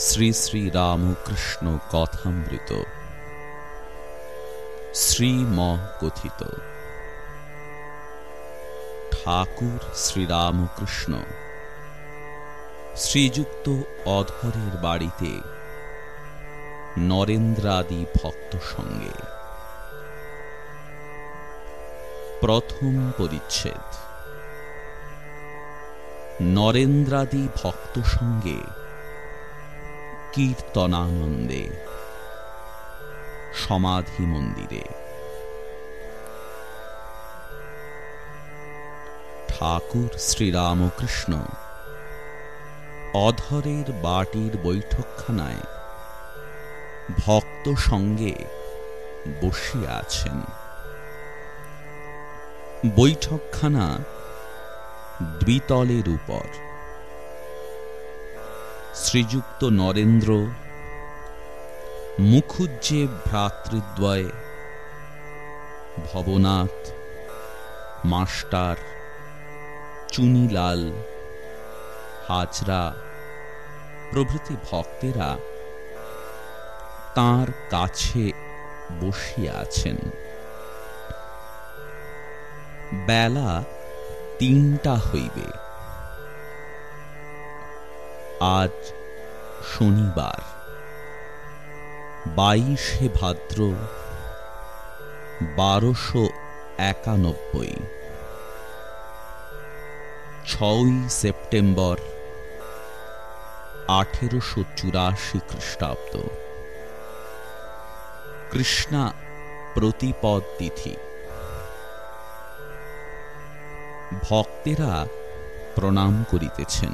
শ্রী শ্রী রামকৃষ্ণ কথামৃত। শ্রীম কথিত ঠাকুর শ্রীরামকৃষ্ণ শ্রীযুক্ত অধরের বাড়িতে নরেন্দ্রাদি ভক্ত সঙ্গে। প্রথম পরিচ্ছেদ। নরেন্দ্রাদি ভক্ত সঙ্গে কীর্তনানন্দে সমাধি মন্দিরে ঠাকুর শ্রীরামকৃষ্ণ অধরের বাটির বৈঠকখানায় ভক্ত সঙ্গে বসিয়া আছেন। বৈঠকখানা দ্বিতলের উপর। শ্রীযুক্ত নরেন্দ্র মুখুজ্জে ভ্রাতৃদ্বয় ভবনাথ মাস্টার চুনিলাল হাজরা প্রভৃতি ভক্তেরা তার কাছে বসিয়া আছেন। বেলা তিনটা হইবে। আজ শনিবার। বাইশে ভাদ্র বারোশো একানব্বই। ছয়ই সেপ্টেম্বর আঠেরোশো চুরাশি খ্রিস্টাব্দ। কৃষ্ণা প্রতিপদ তিথি। ভক্তেরা প্রণাম করিতেছেন।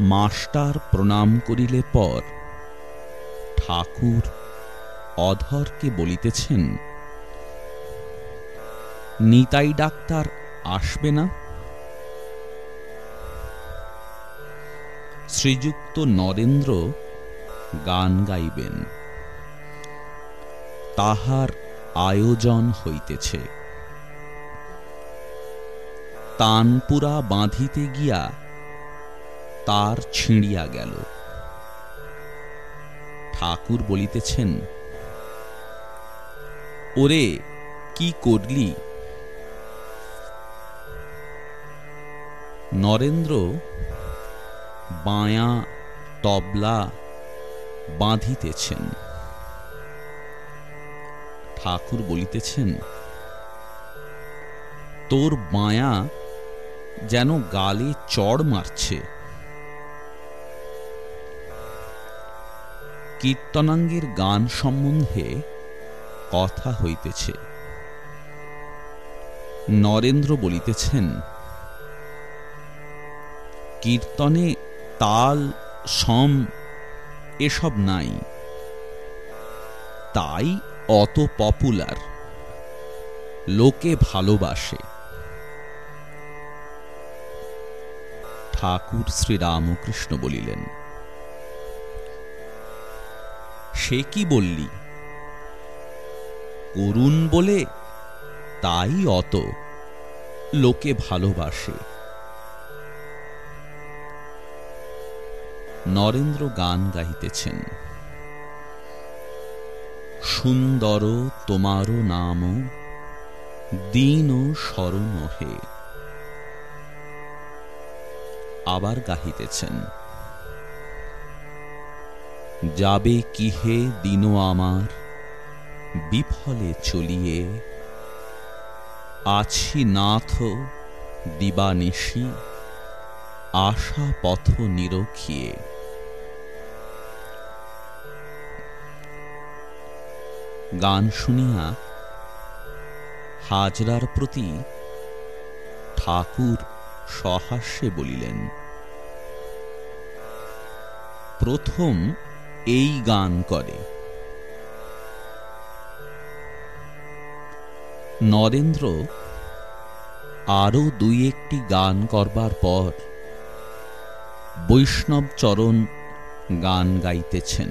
মাস্টার প্রণাম করিলে পর ঠাকুর অধরকে বলিতেছেন, নিতাই ডাক্তার আসবে না? শ্রীযুক্ত নরেন্দ্র গান গাইবেন। তাহার আয়োজন হইতেছে। তানপুরা বাঁধিতে গিয়া তার ছিঁড়িয়া গেল। ঠাকুর বলিতেছেন, ওরে, কি করলি? নরেন্দ্র, বায়া, তবলা বাঁধিতেছেন। ঠাকুর বলিতেছেন, তোর বায়া যেন গালে চড় মারছে। কীর্তনাঙ্গের গান সম্বন্ধে কথা হইতেছে। নরেন্দ্র বলিতেছেন, কীর্তনে তাল, সম এসব নাই। তাই অত পপুলার, লোকে ভালোবাসে। ঠাকুর শ্রীরামকৃষ্ণ বলিলেন সে কি বললি? করুণ বলে তাই অত, লোকে ভালোবাসে। নরেন্দ্র গান গাইতেছেন। সুন্দর তোমারও নাম, দিন স্মরণ হে। আবার গাহিতেছেন। যাবে কি হে দিন আমার? বিফলে চলিয়ে আছি নাথ দিবানিশি, আশা পথ নিরখিয়ে। গান শুনিয়া হাজরার প্রতি ঠাকুর সহাস্যে বলিলেন, প্রথম এই গান করে। নরেন্দ্র আরও দুই একটি গান করবার পর বৈষ্ণব চরণ গান গাইতেছেন।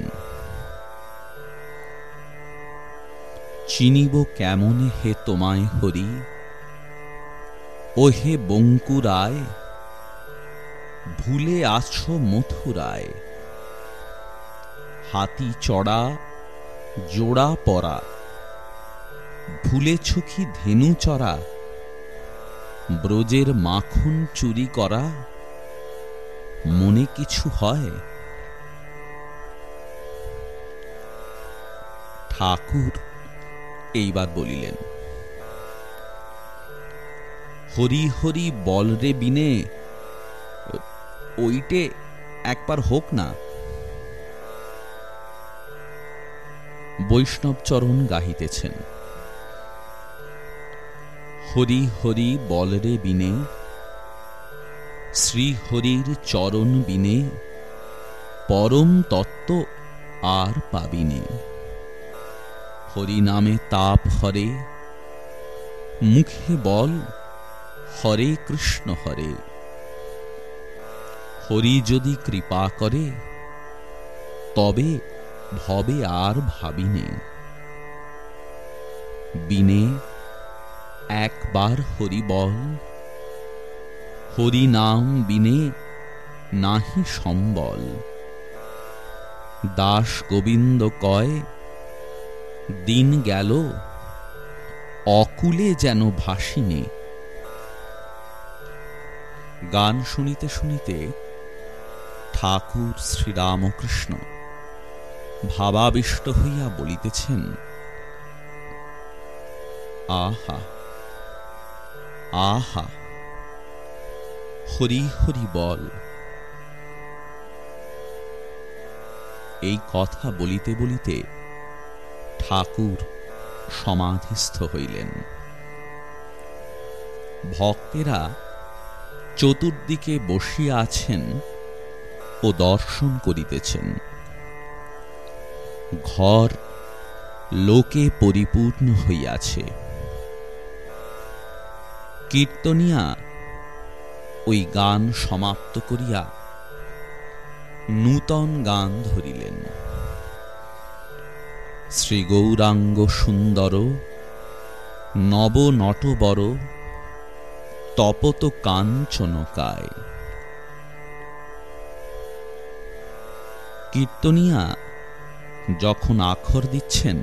চিনিব কেমনে হে তোমায় হরি? ও হে বঙ্কুরায়, ভুলে আছো মথুরায়। হাতি চড়া, জোড়া পরা। ভুলেছ কি ধেনু চড়া? ব্রজের মাখন চুরি করা? মনে কিছু হয়? ঠাকুর এইবার বলিলেন, হরি হরি বল রে বিনে, ওইটে একবার হোক না। বৈষ্ণব চরণ গাহিতেছেন। হরি হরি বল রে বিনে, শ্রী হরির চরণ বিনে, পরম তত্ত্ব আর পাবিনে। হরি নামে তাপ হরে, মুখে বল হরে কৃষ্ণ হরে। হরি যদি কৃপা করে, তবে ভবে আর ভাবিনে। বিনে একবার হরি বল। হরি নাম বিনে নাহি সম্বল। দাস গোবিন্দ কয়, দিন গেল, অকুলে যেন ভাসিনে। গান শুনিতে শুনিতে ঠাকুর শ্রীরামকৃষ্ণ ভাবাবিষ্ট হইয়া বলিতেছেন, আহা আহা, হরি হরি বল। এই কথা বলিতে বলিতে ঠাকুর সমাধিস্থ হইলেন। ভক্তেরা চতুর্দিকে বসিয়া আছেন ও দর্শন করিতেছেন। ঘর লোকে পরিপূর্ণ হইয়াছে। কীর্তনিয়া ওই গান সমাপ্ত করিয়া নূতন গান ধরিলেন। শ্রী গৌরাঙ্গ সুন্দর, নব নটবর, তপত কাঞ্চনকায়। কীর্তনিয়া যখন আখর দিচ্ছেন,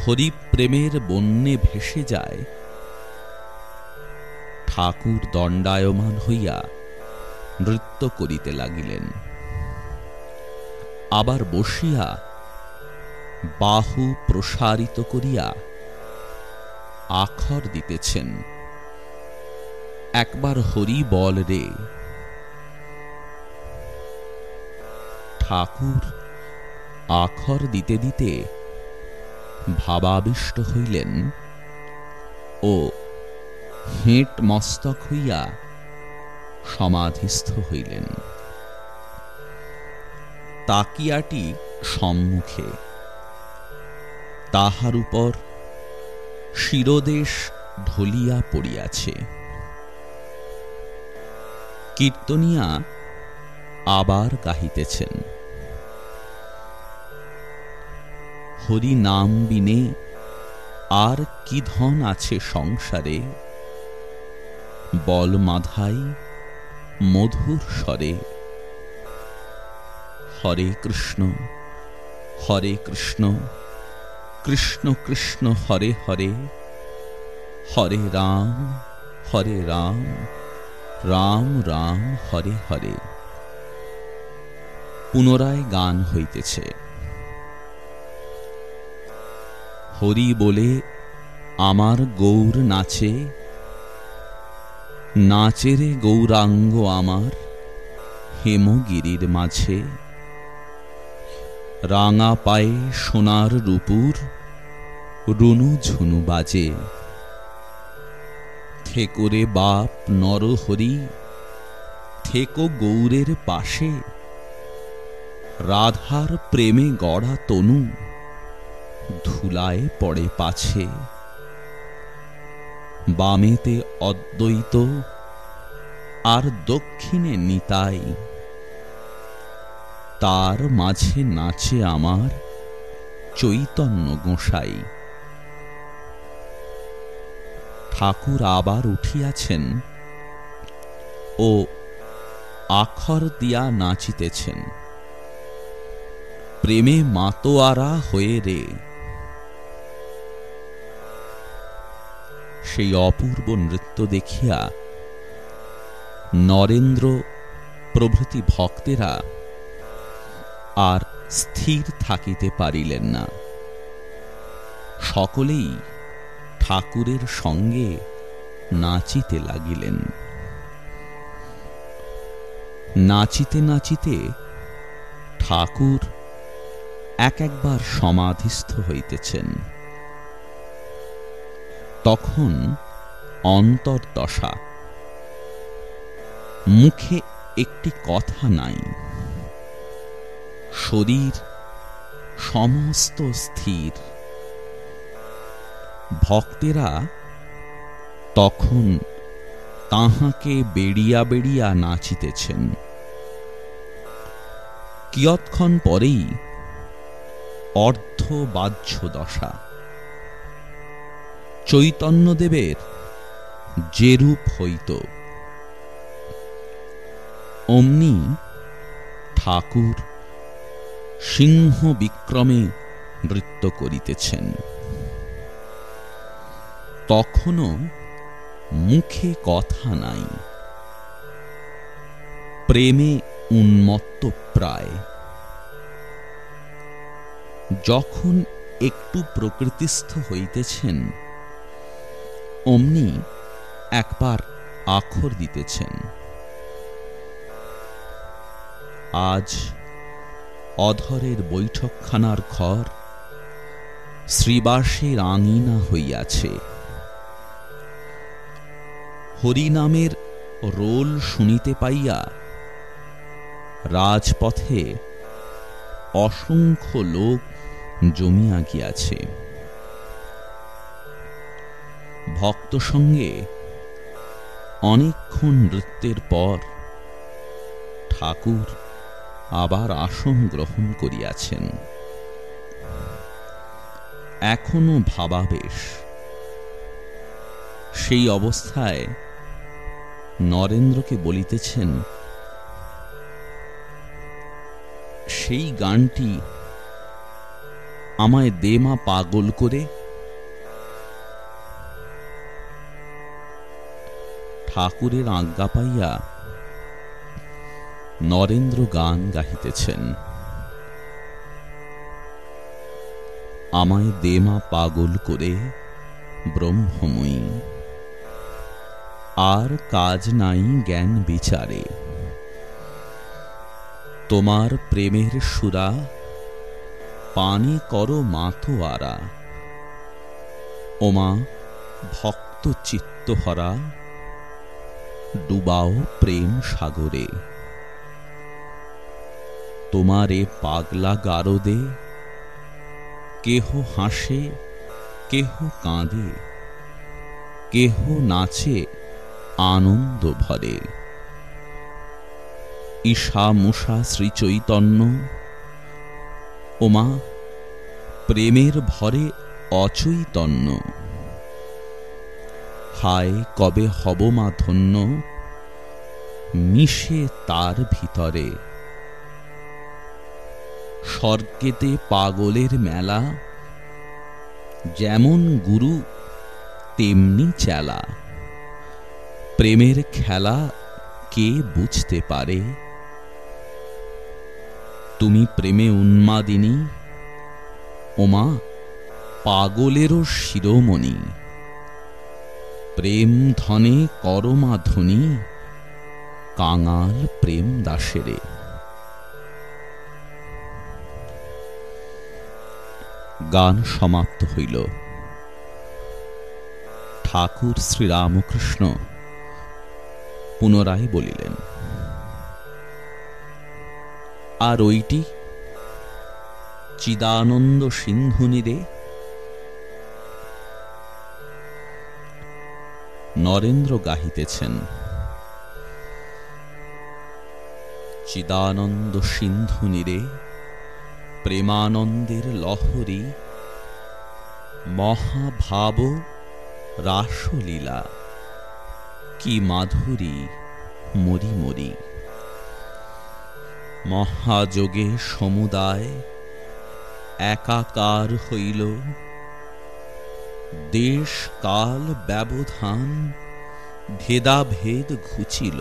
হরিপ্রেমের বন্যে ভেসে যায়। ঠাকুর দণ্ডায়মান হইয়া নৃত্য করিতে লাগিলেন। আবার বসিয়া বাহু প্রসারিত করিয়া আখর দিতেছেন। একবার হরি বল রে, ঠাকুর আখর দিতে দিতে ভাবাবিষ্ট হইলেন। ও, হেঁট মস্তক হইয়া সমাধিস্থ হইলেন। তাকিয়াটি সম্মুখে। তাহার উপর শিরদেশ ঢলিয়া পড়িয়াছে। কীর্তনিয়া আবার গাহিতেছেন। হরি নাম বিনে আর কি ধন আছে সংসারে? বল মাধাই মধুর স্বরে। হরে কৃষ্ণ হরে কৃষ্ণ কৃষ্ণ কৃষ্ণ, হরে হরে। হরে রাম হরে রাম রাম রাম, হরে হরে। পুনরায় গান হইতেছে। হরি বলে, আমার গৌর নাচে নাচেরে গৌরাঙ্গ আমার হেমগিরির মাঝে। রাঙা পায়ে সোনার রূপুর রুনু ঝুনু বাজে। থেকরে বাপ নরহরি থেকো গৌরের পাশে। রাধার প্রেমে গড়া তনু ধুলায় পড়ে পাছে। বামেতে অদ্বৈত আর দক্ষিণে নিতাই। তার মাঝে নাচে আমার চৈতন্য গোসাই। ঠাকুর আবার উঠিয়াছেন ও আখর দিয়া নাচিতেছেন। প্রেমে মাতোয়ারা হয়ে রে সেই অপূর্ব নৃত্য দেখিয়া নরেন্দ্র প্রভৃতি ভক্তেরা আর স্থির থাকিতে পারিলেন না। সকলেই ঠাকুরের সঙ্গে নাচিতে লাগিলেন। নাচিতে নাচিতে ঠাকুর এক একবার সমাধিস্থ হইতেছেন। তখন অন্তর্দশা। মুখে একটি কথা নাই। শরীর সমস্ত স্থির। ভক্তেরা তখন তাহাকে বেড়িয়া বেড়িয়া নাচিতেছেন। কিয়ৎক্ষণ পরেই অর্ধবাহ্য দশা চৈতন্যদেবের যেরূপ হইত। অমনি ঠাকুর সিংহ বিক্রমে নৃত্য করিতেছেন। তখনও মুখে কথা নাই। প্রেমে উন্মত্ত প্রায়। যখন একটু প্রকৃতিস্থ হইতেছেন অমনি একবার আখর দিতেছেন। আজ অধরের বৈঠকখানার ঘর শ্রীবাসের আঙিনা হইয়াছে। হরিনামের রোল শুনিতে পাইয়া রাজপথে অসংখ্য লোক জমিয়া গিয়াছে। ভক্ত সঙ্গে অনেকক্ষণ নৃত্যের পর ঠাকুর আবার আসন গ্রহণ করিয়াছেন। এখনও ভাবাবেশ। সেই অবস্থায় নরেন্দ্রকে বলিতেছেন, সেই গানটি আমায় দেমা পাগল করে ঠাকুরের আজ্ঞা পাইয়া নরেন্দ্র গান গাহিতেছেন। আমায় দেমা পাগল করে ব্রহ্মময়ী, আর কাজ নাই জ্ঞান বিচারে। তোমার প্রেমের সুরা পানি করো মাথোয়ারা, ওমা ভক্ত চিত্তহরা ডুবাও প্রেম সাগরে। তোমারে পাগলা গারদে, কেহ হাসে, কেহ কাঁদে, কেহ নাচে আনন্দ ভরে। ঈশা মুষা শ্রীচৈতন্য, ওমা, প্রেমের ভরে অচৈতন্য। হায় কবে হব মা ধন্য? মিশে তার ভিতরে। স্বর্গেতে পাগলের মেলা, যেমন গুরু, তেমনি চেলা। প্রেমের খেলা কে বুঝতে পারে? তুমি প্রেমে উন্মাদিনী, ওমা, পাগলেরও শিরোমণি। প্রেম ধনে করমা কাঙাল প্রেম দাসেরে গান সমাপ্ত হইল। ঠাকুর শ্রীরামকৃষ্ণ পুনরায় বলিলেন, আর ওইটি চিদানন্দ সিন্ধুনিরে নরেন্দ্র গাহিতেছেন। চিদানন্দ সিন্ধুনিরে প্রেমানন্দের লহরী, মহাভাব রাসলীলা, কি মাধুরী মরি মরি। মহাযোগে সমুদায় একাকার হইল দেশ কাল ব্যবধান, ভেদাভেদ ঘুচিল।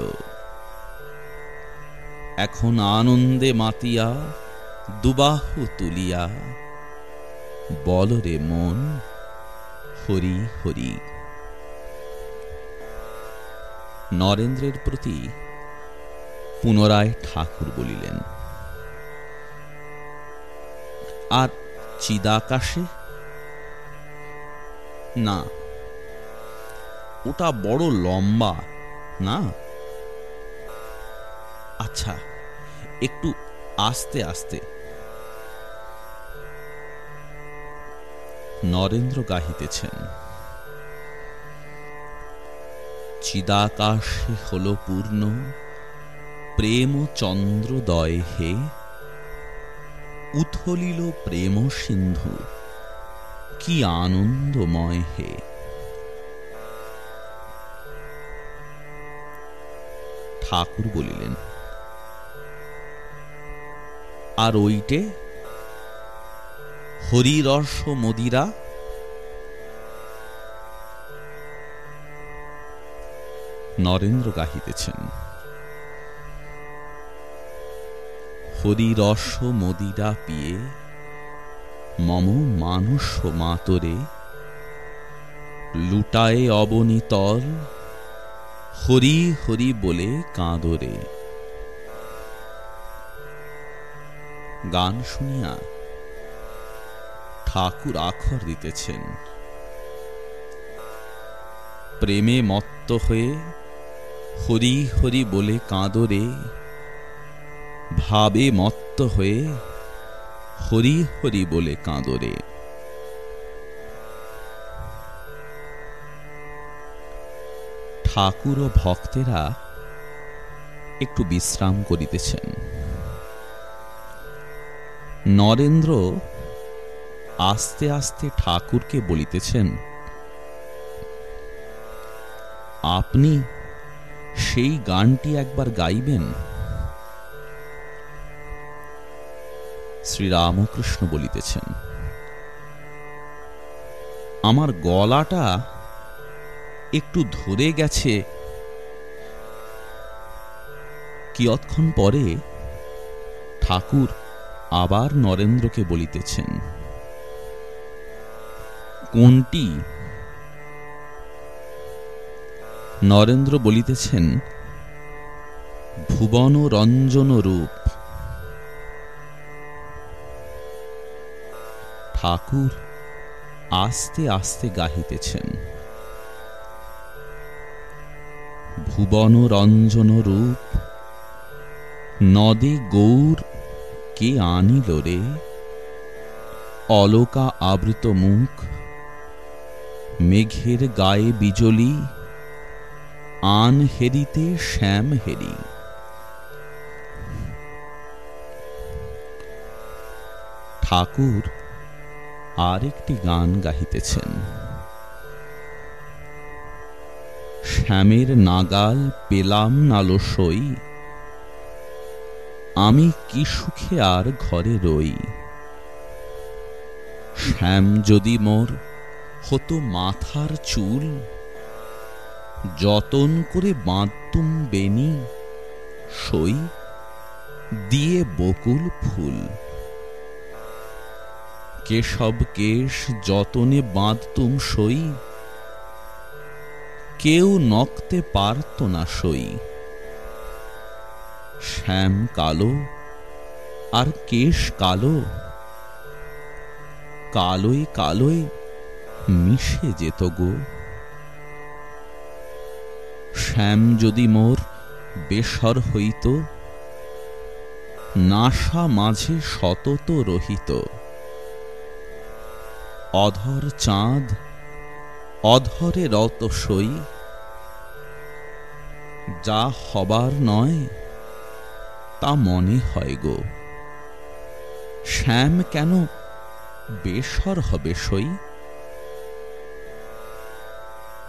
এখন আনন্দে মাতিয়া, দুবাহু তুলিয়া বলরে মন, হরি হরি। নরেন্দ্রের প্রতি পুনরায় ঠাকুর বলিলেন, আর চিদাকাশে না। ওটা বড় লম্বা, না? আচ্ছা একটু আস্তে আস্তে। নরেন্দ্র গাহিতেছেন। চিদাকাশে হল পূর্ণ, প্রেম চন্দ্রদয় হে উথলিল প্রেম সিন্ধু। কি আনন্দময় হে। ঠাকুর বলিলেন আর ওইটে হরিরস মদিরা নরেন্দ্র গাহিতেছেন। হরিরস মদিরা পিয়ে মম মানুষ মাতরে, লুটায়ে অবনীতল হরি হরি বলে কাঁদরে। গান শুনিয়া ঠাকুর আখর দিতেছেন। প্রেমে মত্ত হয়ে হরি হরি বলে কাঁদরে, ভাবে মত্ত হয়ে হরি হরি বলে কাঁদরে। ঠাকুর ও ভক্তেরা একটু বিশ্রাম করিতেছেন। নরেন্দ্র আস্তে আস্তে ঠাকুরকে বলিতেছেন, আপনি সেই গানটি একবার গাইবেন? শ্রীরামকৃষ্ণ বলিতেছেন, আমার গলাটা একটু ধরে গেছে। কিয়ৎক্ষণ পরে ঠাকুর আবার নরেন্দ্রকে বলিতেছেন, কোনটি? নরেন্দ্র বলিতেছেন ভুবন রঞ্জন রূপ ঠাকুর আস্তে আস্তে গাহিতেছেন। ভুবন রঞ্জন রূপ, নদে গৌর কে আনিল রে? অলকা আবৃত মুখ, মেঘের গায়ে বিজলি, আন হেরিতে শ্যাম হেরি। ঠাকুর আরেকটি গান গাহিতেছেন। শ্যামের নাগাল পেলাম নালসই আমি কি সুখে আর ঘরে রই। শ্যাম যদি মোর হতো মাথার চুল, যতন করে বাঁধতুম বেনি সই দিয়ে বকুল ফুল। কেশব কেশ যতনে বাঁধতুম সই? কেউ নকতে পারত না সই। শ্যাম কালো, আর কেশ কালো। কালোই কালোই মিশে যেত গো। শ্যাম যদি মোর বেসর হইত নাশা মাঝে সতত রহিত। অধর চাঁদ, অধরে রত সই। যা হবার নয়, তা মনে হয় গো। শ্যাম কেন বেসর হবে সই?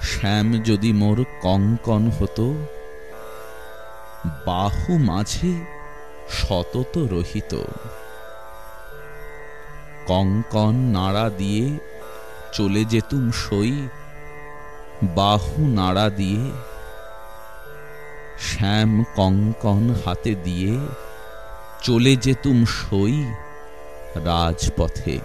শ্যাম যদি মোর কঙ্কন হতো, বাহু মাঝে সতত রহিত। কঙ্কন নাড়া দিয়ে চলে যেতুম সই, বাহু নাড়া দিয়ে, শ্যাম কঙ্কন হাতে দিয়ে চলে যেতুম সই রাজপথে।